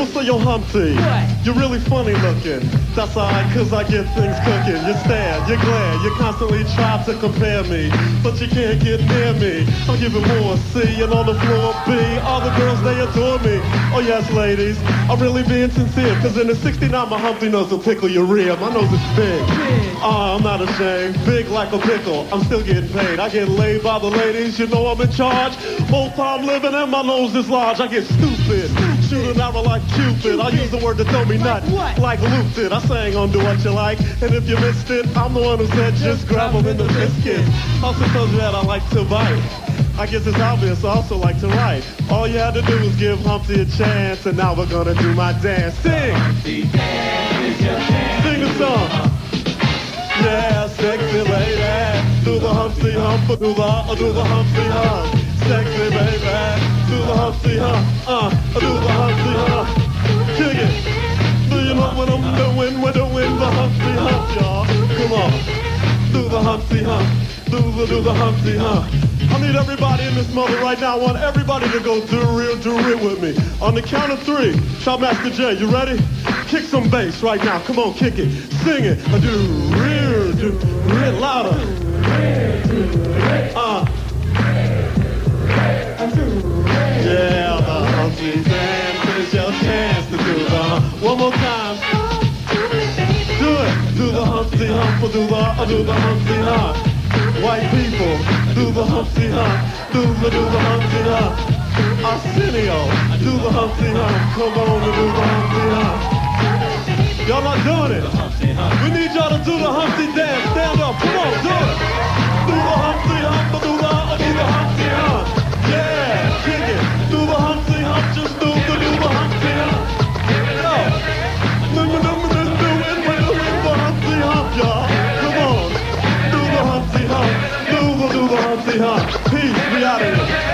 People say you're Humpty. You're really funny looking. That's alright, cause I get things cooking. You stare, you glare, you constantly try to compare me. But you can't get near me. I'm giving more C and on the floor B. All the girls, they adore me. Oh yes, ladies, I'm really being sincere. Cause in the 69, my Humpty nose will tickle your rear. My nose is big. Oh, I'm not ashamed. Big like a pickle. I'm still getting paid. I get laid by the ladies. You know I'm in charge. Full time living and my nose is large. I get stupid. Shoot an arrow like Cupid. I use the word to throw me nut. Like Luke did. I sang on Doowutchyalike. And if you missed it, I'm the one who said just grab 'em in the biscuit. Also tells you that I like to bite. I guess it's obvious I also like to write. All you had to do was give Humpty a chance, and now we're gonna do my dance. Sing! Humpty dance is your dance. Sing the song! Yeah, sexy lady, do the Humpty Hump, do the, do the Humpty Hump. Sexy baby, do the Humpty Hump, uh, do the Humpty Hump. Kick it. Do you know what I'm doing? We're doing the Humpty Hump, y'all. Come on. Humpty Hump, the, do the Humpty Hump. I need everybody in this mother right now. I want everybody to go do real, do real with me. On the count of three, Chopmaster J, you ready? Kick some bass right now. Come on, kick it. Sing it. Uh, Do real, do real louder. Uh. Yeah, the Humpty dance is your chance to do the. One more time. Do the Humpty Hump, do the, or do the Humpty Hump. White people, do the Humpty Hump. Do the, do the Humpty Hump. Arsenio, do the Humpty Hump. Come on and do the Humpty Hump. Y'all not doing it. Peace. We out of here.